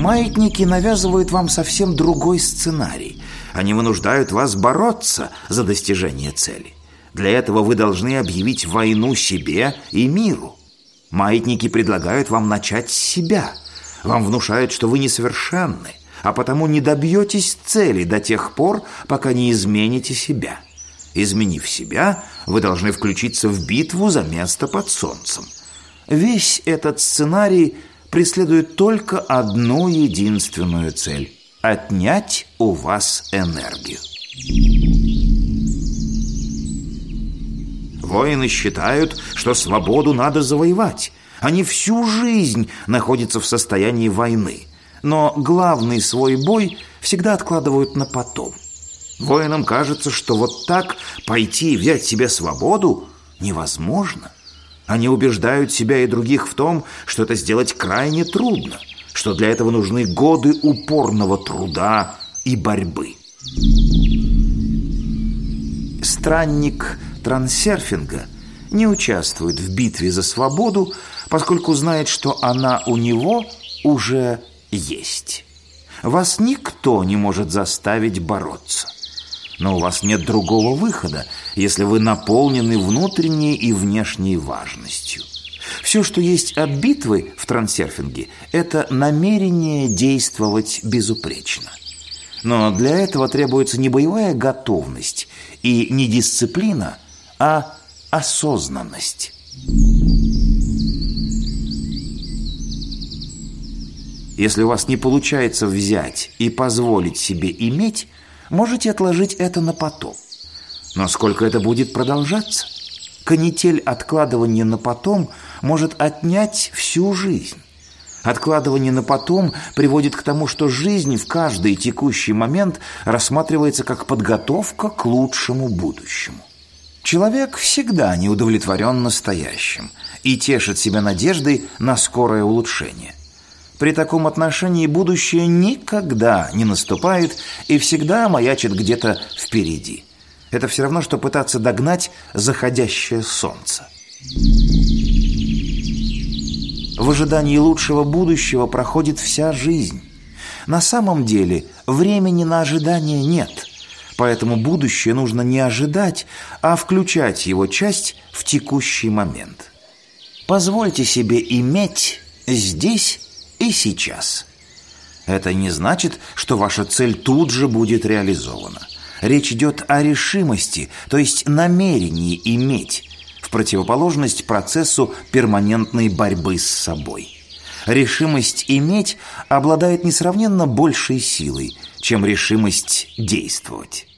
Маятники навязывают вам совсем другой сценарий. Они вынуждают вас бороться за достижение цели. Для этого вы должны объявить войну себе и миру. Маятники предлагают вам начать с себя. Вам внушают, что вы несовершенны, а потому не добьетесь цели до тех пор, пока не измените себя. Изменив себя, вы должны включиться в битву за место под солнцем. Весь этот сценарий преследует только одну единственную цель – отнять у вас энергию. Воины считают, что свободу надо завоевать. Они всю жизнь находятся в состоянии войны. Но главный свой бой всегда откладывают на потом. Воинам кажется, что вот так пойти и взять себе свободу невозможно. Они убеждают себя и других в том, что это сделать крайне трудно, что для этого нужны годы упорного труда и борьбы. Странник трансерфинга не участвует в битве за свободу, поскольку знает, что она у него уже есть. Вас никто не может заставить бороться. Но у вас нет другого выхода, если вы наполнены внутренней и внешней важностью. Все, что есть от битвы в трансерфинге, это намерение действовать безупречно. Но для этого требуется не боевая готовность и не дисциплина, а осознанность. Если у вас не получается взять и позволить себе иметь, можете отложить это на потом. Но сколько это будет продолжаться? Канитель откладывания на потом может отнять всю жизнь. Откладывание на потом приводит к тому, что жизнь в каждый текущий момент рассматривается как подготовка к лучшему будущему. Человек всегда не удовлетворен настоящим и тешит себя надеждой на скорое улучшение. При таком отношении будущее никогда не наступает и всегда маячит где-то впереди. Это все равно, что пытаться догнать заходящее солнце. В ожидании лучшего будущего проходит вся жизнь. На самом деле времени на ожидание нет, поэтому будущее нужно не ожидать, а включать его часть в текущий момент. Позвольте себе иметь здесь и сейчас. Это не значит, что ваша цель тут же будет реализована. Речь идет о решимости, то есть намерении иметь, в противоположность процессу перманентной борьбы с собой. Решимость иметь обладает несравненно большей силой, чем решимость действовать.